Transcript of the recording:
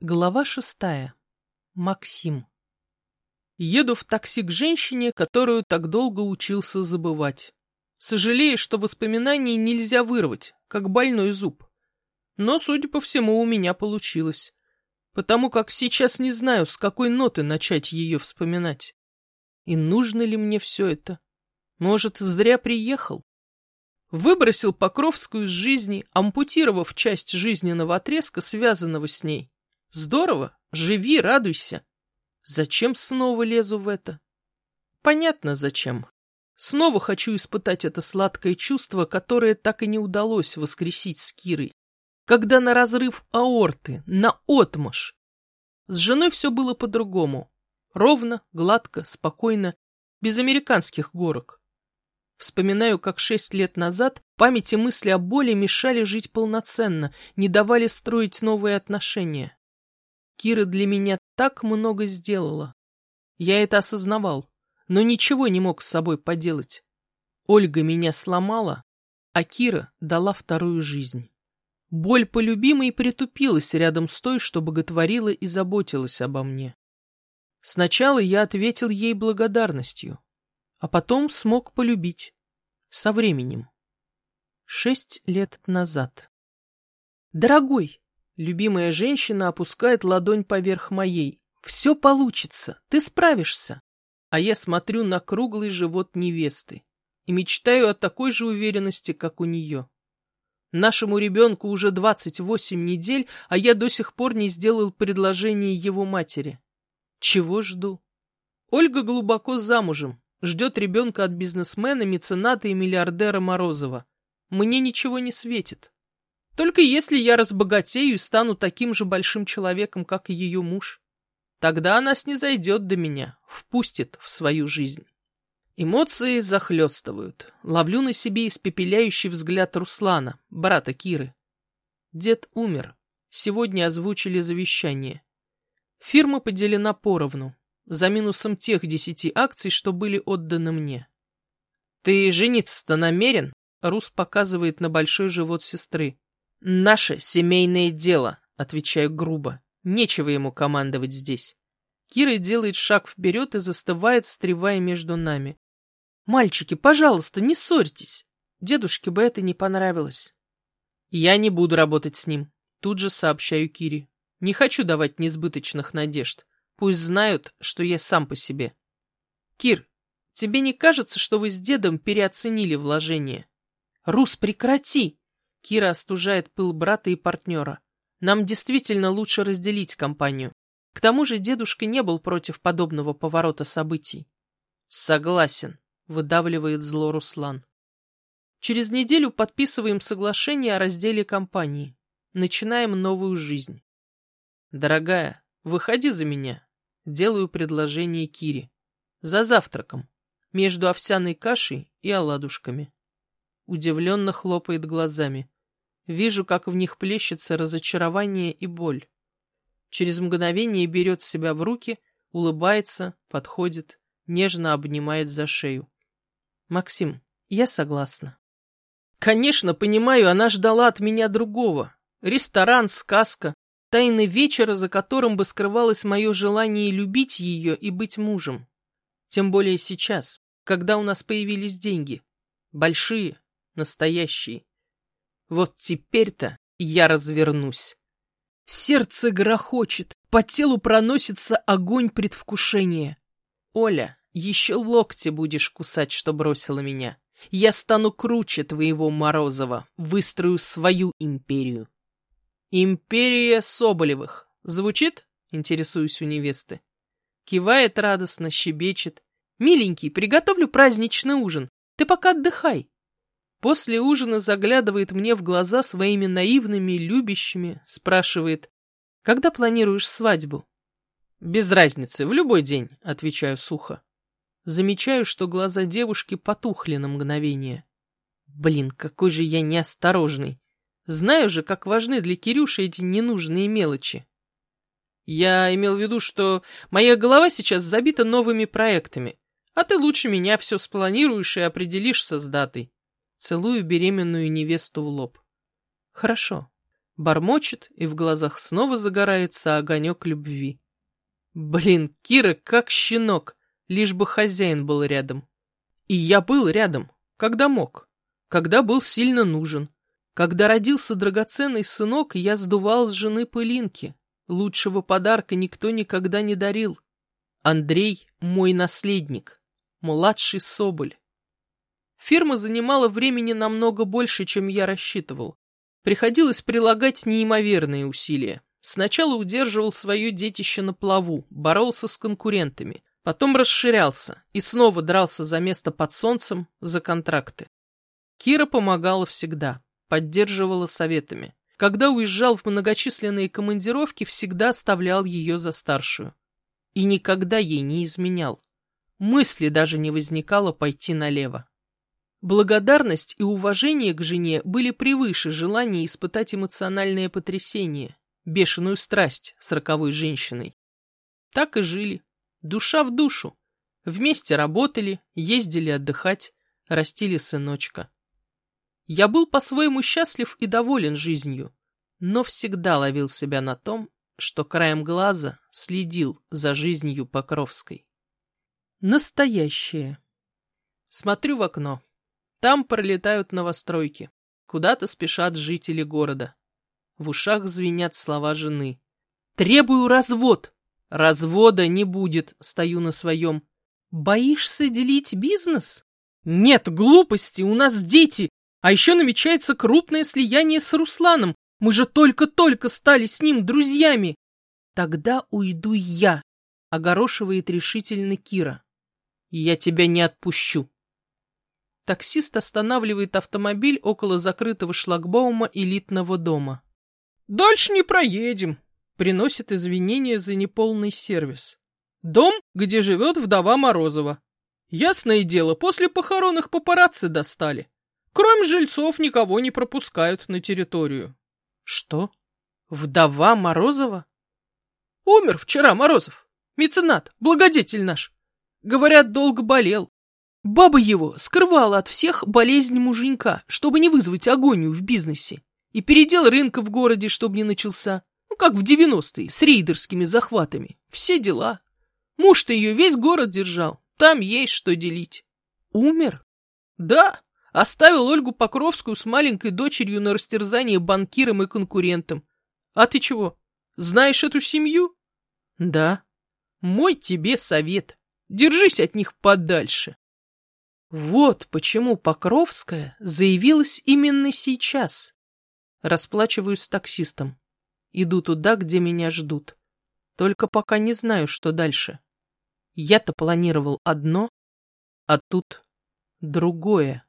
Глава шестая. Максим. Еду в такси к женщине, которую так долго учился забывать. Сожалею, что воспоминаний нельзя вырвать, как больной зуб. Но, судя по всему, у меня получилось. Потому как сейчас не знаю, с какой ноты начать ее вспоминать. И нужно ли мне все это? Может, зря приехал? Выбросил Покровскую с жизни, ампутировав часть жизненного отрезка, связанного с ней. Здорово, живи, радуйся. Зачем снова лезу в это? Понятно, зачем. Снова хочу испытать это сладкое чувство, которое так и не удалось воскресить с Кирой. Когда на разрыв аорты, на отмаш. С женой все было по-другому. Ровно, гладко, спокойно, без американских горок. Вспоминаю, как шесть лет назад памяти мысли о боли мешали жить полноценно, не давали строить новые отношения. Кира для меня так много сделала. Я это осознавал, но ничего не мог с собой поделать. Ольга меня сломала, а Кира дала вторую жизнь. Боль по любимой притупилась рядом с той, что боготворила и заботилась обо мне. Сначала я ответил ей благодарностью, а потом смог полюбить. Со временем. Шесть лет назад. «Дорогой, Любимая женщина опускает ладонь поверх моей. «Все получится, ты справишься». А я смотрю на круглый живот невесты и мечтаю о такой же уверенности, как у нее. Нашему ребенку уже 28 недель, а я до сих пор не сделал предложение его матери. Чего жду? Ольга глубоко замужем, ждет ребенка от бизнесмена, мецената и миллиардера Морозова. Мне ничего не светит. Только если я разбогатею и стану таким же большим человеком, как и ее муж, тогда она снизойдет до меня, впустит в свою жизнь. Эмоции захлестывают. Ловлю на себе испепеляющий взгляд Руслана, брата Киры. Дед умер. Сегодня озвучили завещание. Фирма поделена поровну, за минусом тех десяти акций, что были отданы мне. «Ты жениться-то намерен?» Рус показывает на большой живот сестры. «Наше семейное дело», — отвечаю грубо. Нечего ему командовать здесь. Кира делает шаг вперед и застывает, встревая между нами. «Мальчики, пожалуйста, не ссорьтесь. Дедушке бы это не понравилось». «Я не буду работать с ним», — тут же сообщаю Кире. «Не хочу давать несбыточных надежд. Пусть знают, что я сам по себе». «Кир, тебе не кажется, что вы с дедом переоценили вложение?» «Рус, прекрати!» Кира остужает пыл брата и партнера. Нам действительно лучше разделить компанию. К тому же дедушка не был против подобного поворота событий. Согласен, выдавливает зло Руслан. Через неделю подписываем соглашение о разделе компании. Начинаем новую жизнь. Дорогая, выходи за меня. Делаю предложение Кире. За завтраком. Между овсяной кашей и оладушками удивленно хлопает глазами. Вижу, как в них плещется разочарование и боль. Через мгновение берет себя в руки, улыбается, подходит, нежно обнимает за шею. «Максим, я согласна». Конечно, понимаю, она ждала от меня другого. Ресторан, сказка, тайны вечера, за которым бы скрывалось мое желание любить ее и быть мужем. Тем более сейчас, когда у нас появились деньги. Большие, настоящий. Вот теперь-то я развернусь. Сердце грохочет, по телу проносится огонь предвкушения. Оля, еще локти будешь кусать, что бросила меня. Я стану круче твоего Морозова, выстрою свою империю. Империя Соболевых. Звучит? Интересуюсь у невесты. Кивает радостно, щебечет. Миленький, приготовлю праздничный ужин. Ты пока отдыхай. После ужина заглядывает мне в глаза своими наивными, любящими, спрашивает, «Когда планируешь свадьбу?» «Без разницы, в любой день», — отвечаю сухо. Замечаю, что глаза девушки потухли на мгновение. Блин, какой же я неосторожный. Знаю же, как важны для Кирюши эти ненужные мелочи. Я имел в виду, что моя голова сейчас забита новыми проектами, а ты лучше меня все спланируешь и определишься с датой. Целую беременную невесту в лоб. Хорошо. Бормочет, и в глазах снова загорается огонек любви. Блин, Кира как щенок, лишь бы хозяин был рядом. И я был рядом, когда мог, когда был сильно нужен. Когда родился драгоценный сынок, я сдувал с жены пылинки. Лучшего подарка никто никогда не дарил. Андрей — мой наследник, младший Соболь. Фирма занимала времени намного больше, чем я рассчитывал. Приходилось прилагать неимоверные усилия. Сначала удерживал свое детище на плаву, боролся с конкурентами, потом расширялся и снова дрался за место под солнцем, за контракты. Кира помогала всегда, поддерживала советами. Когда уезжал в многочисленные командировки, всегда оставлял ее за старшую. И никогда ей не изменял. Мысли даже не возникало пойти налево. Благодарность и уважение к жене были превыше желания испытать эмоциональное потрясение, бешеную страсть с роковой женщиной. Так и жили, душа в душу. Вместе работали, ездили отдыхать, растили сыночка. Я был по-своему счастлив и доволен жизнью, но всегда ловил себя на том, что краем глаза следил за жизнью Покровской. Настоящее. Смотрю в окно. Там пролетают новостройки. Куда-то спешат жители города. В ушах звенят слова жены. «Требую развод!» «Развода не будет», — стою на своем. «Боишься делить бизнес?» «Нет, глупости, у нас дети, а еще намечается крупное слияние с Русланом. Мы же только-только стали с ним друзьями!» «Тогда уйду я», — огорошивает решительно Кира. «Я тебя не отпущу». Таксист останавливает автомобиль около закрытого шлагбаума элитного дома. «Дальше не проедем», — приносит извинения за неполный сервис. «Дом, где живет вдова Морозова. Ясное дело, после похорон их папарацци достали. Кроме жильцов никого не пропускают на территорию». «Что? Вдова Морозова?» «Умер вчера Морозов. Меценат, благодетель наш. Говорят, долго болел. Баба его скрывала от всех болезнь муженька, чтобы не вызвать агонию в бизнесе. И передел рынка в городе, чтобы не начался. Ну, как в девяностые, с рейдерскими захватами. Все дела. Муж-то ее весь город держал. Там есть что делить. Умер? Да. Оставил Ольгу Покровскую с маленькой дочерью на растерзание банкирам и конкурентам. А ты чего, знаешь эту семью? Да. Мой тебе совет. Держись от них подальше. Вот почему Покровская заявилась именно сейчас. Расплачиваюсь с таксистом. Иду туда, где меня ждут. Только пока не знаю, что дальше. Я-то планировал одно, а тут другое.